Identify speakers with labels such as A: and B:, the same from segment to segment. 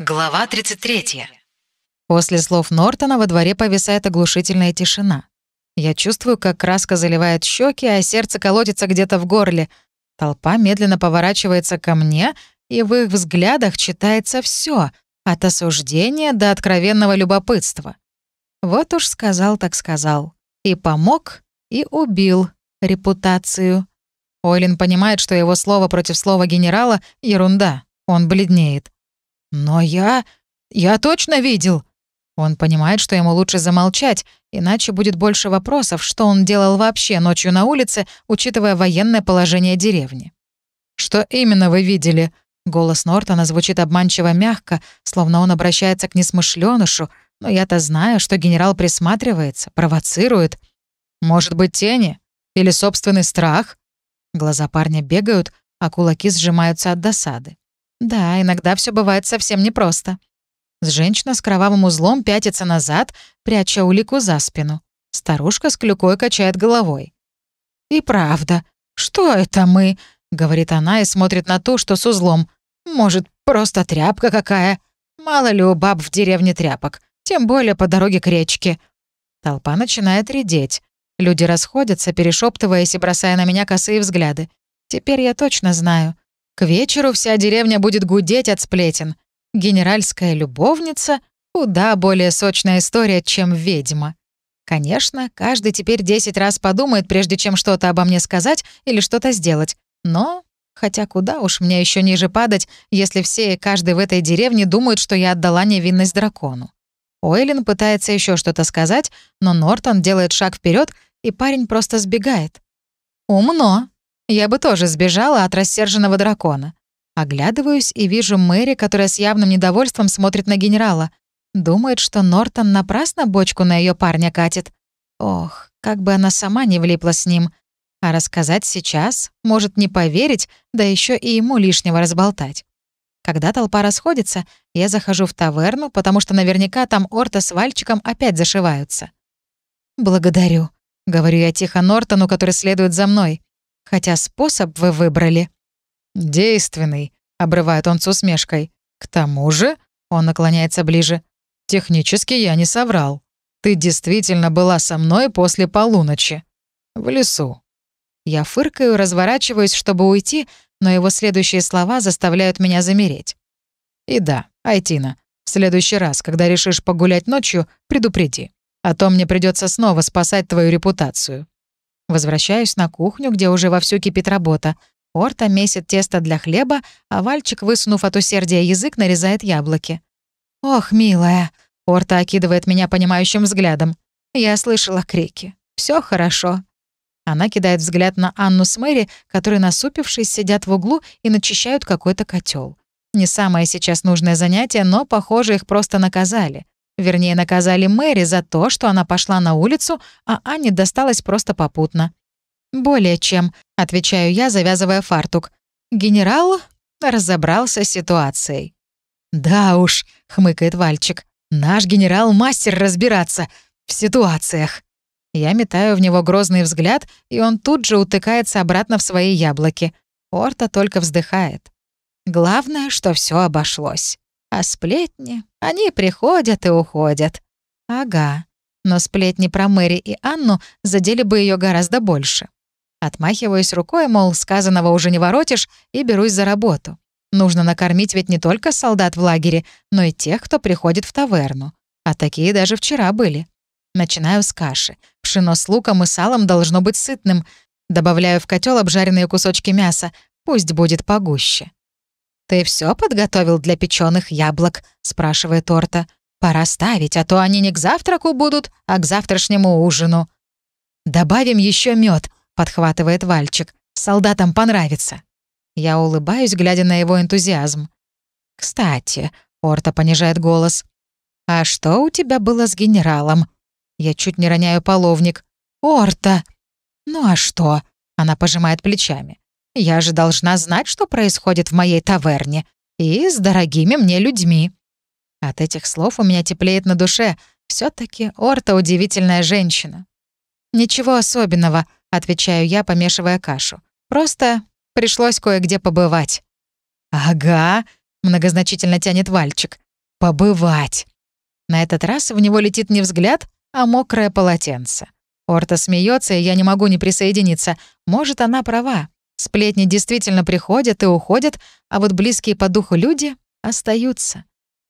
A: Глава 33.
B: После слов Нортона во дворе повисает оглушительная тишина. Я чувствую, как краска заливает щеки, а сердце колотится где-то в горле. Толпа медленно поворачивается ко мне, и в их взглядах читается все, от осуждения до откровенного любопытства. Вот уж сказал так сказал. И помог, и убил репутацию. Ойлин понимает, что его слово против слова генерала — ерунда. Он бледнеет. «Но я... я точно видел!» Он понимает, что ему лучше замолчать, иначе будет больше вопросов, что он делал вообще ночью на улице, учитывая военное положение деревни. «Что именно вы видели?» Голос Нортона звучит обманчиво мягко, словно он обращается к несмышленышу, но я-то знаю, что генерал присматривается, провоцирует. «Может быть, тени? Или собственный страх?» Глаза парня бегают, а кулаки сжимаются от досады. Да, иногда все бывает совсем непросто. Женщина с кровавым узлом пятится назад, пряча улику за спину. Старушка с клюкой качает головой. «И правда, что это мы?» — говорит она и смотрит на ту, что с узлом. «Может, просто тряпка какая? Мало ли у баб в деревне тряпок, тем более по дороге к речке». Толпа начинает редеть. Люди расходятся, перешептываясь и бросая на меня косые взгляды. Теперь я точно знаю. К вечеру вся деревня будет гудеть от сплетен. Генеральская любовница — куда более сочная история, чем ведьма. Конечно, каждый теперь десять раз подумает, прежде чем что-то обо мне сказать или что-то сделать. Но, хотя куда уж мне еще ниже падать, если все и каждый в этой деревне думают, что я отдала невинность дракону. Уэйлин пытается еще что-то сказать, но Нортон делает шаг вперед, и парень просто сбегает. Умно. Я бы тоже сбежала от рассерженного дракона. Оглядываюсь и вижу Мэри, которая с явным недовольством смотрит на генерала. Думает, что Нортон напрасно бочку на ее парня катит. Ох, как бы она сама не влипла с ним. А рассказать сейчас, может не поверить, да еще и ему лишнего разболтать. Когда толпа расходится, я захожу в таверну, потому что наверняка там Орта с Вальчиком опять зашиваются. «Благодарю», — говорю я тихо Нортону, который следует за мной хотя способ вы выбрали». «Действенный», — обрывает он с усмешкой. «К тому же», — он наклоняется ближе, «технически я не соврал. Ты действительно была со мной после полуночи. В лесу». Я фыркаю, разворачиваюсь, чтобы уйти, но его следующие слова заставляют меня замереть. «И да, Айтина, в следующий раз, когда решишь погулять ночью, предупреди. А то мне придется снова спасать твою репутацию. Возвращаюсь на кухню, где уже вовсю кипит работа. Орта месит тесто для хлеба, а Вальчик, высунув от усердия язык, нарезает яблоки. «Ох, милая!» — Орта окидывает меня понимающим взглядом. Я слышала крики. Все хорошо». Она кидает взгляд на Анну с Мэри, которые, насупившись, сидят в углу и начищают какой-то котел. Не самое сейчас нужное занятие, но, похоже, их просто наказали. Вернее, наказали Мэри за то, что она пошла на улицу, а Анне досталось просто попутно. «Более чем», — отвечаю я, завязывая фартук. Генерал разобрался с ситуацией. «Да уж», — хмыкает Вальчик, — «наш генерал мастер разбираться в ситуациях». Я метаю в него грозный взгляд, и он тут же утыкается обратно в свои яблоки. Орта только вздыхает. Главное, что все обошлось. А сплетни, они приходят и уходят. Ага. Но сплетни про Мэри и Анну задели бы ее гораздо больше. Отмахиваюсь рукой, мол, сказанного уже не воротишь, и берусь за работу. Нужно накормить ведь не только солдат в лагере, но и тех, кто приходит в таверну. А такие даже вчера были. Начинаю с каши. Пшено с луком и салом должно быть сытным. Добавляю в котел обжаренные кусочки мяса. Пусть будет погуще. «Ты все подготовил для печеных яблок?» — спрашивает Торта. «Пора ставить, а то они не к завтраку будут, а к завтрашнему ужину». «Добавим еще мед, подхватывает Вальчик. «Солдатам понравится». Я улыбаюсь, глядя на его энтузиазм. «Кстати», — Орта понижает голос, «а что у тебя было с генералом?» Я чуть не роняю половник. «Орта!» «Ну а что?» — она пожимает плечами. Я же должна знать, что происходит в моей таверне. И с дорогими мне людьми». От этих слов у меня теплеет на душе. все таки Орта удивительная женщина. «Ничего особенного», — отвечаю я, помешивая кашу. «Просто пришлось кое-где побывать». «Ага», — многозначительно тянет Вальчик. побывать. На этот раз в него летит не взгляд, а мокрое полотенце. Орта смеется, и я не могу не присоединиться. Может, она права. Сплетни действительно приходят и уходят, а вот близкие по духу люди остаются.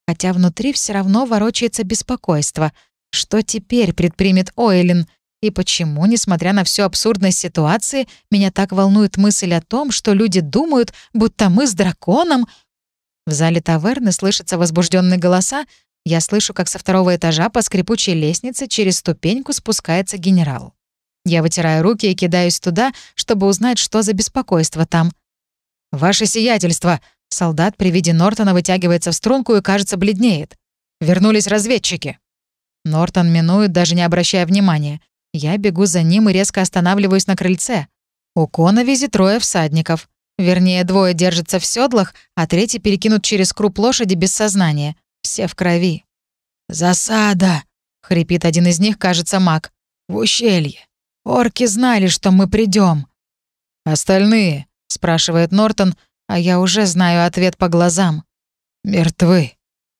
B: Хотя внутри все равно ворочается беспокойство. Что теперь предпримет Ойлин? И почему, несмотря на всю абсурдность ситуации, меня так волнует мысль о том, что люди думают, будто мы с драконом... В зале таверны слышатся возбужденные голоса. Я слышу, как со второго этажа по скрипучей лестнице через ступеньку спускается генерал. Я вытираю руки и кидаюсь туда, чтобы узнать, что за беспокойство там. «Ваше сиятельство!» Солдат при виде Нортона вытягивается в струнку и, кажется, бледнеет. «Вернулись разведчики!» Нортон минует, даже не обращая внимания. Я бегу за ним и резко останавливаюсь на крыльце. У Коновизи трое всадников. Вернее, двое держатся в седлах, а третий перекинут через круп лошади без сознания. Все в крови. «Засада!» — хрипит один из них, кажется, маг. «В ущелье. Орки знали, что мы придем. «Остальные?» — спрашивает Нортон, а я уже знаю ответ по глазам. «Мертвы».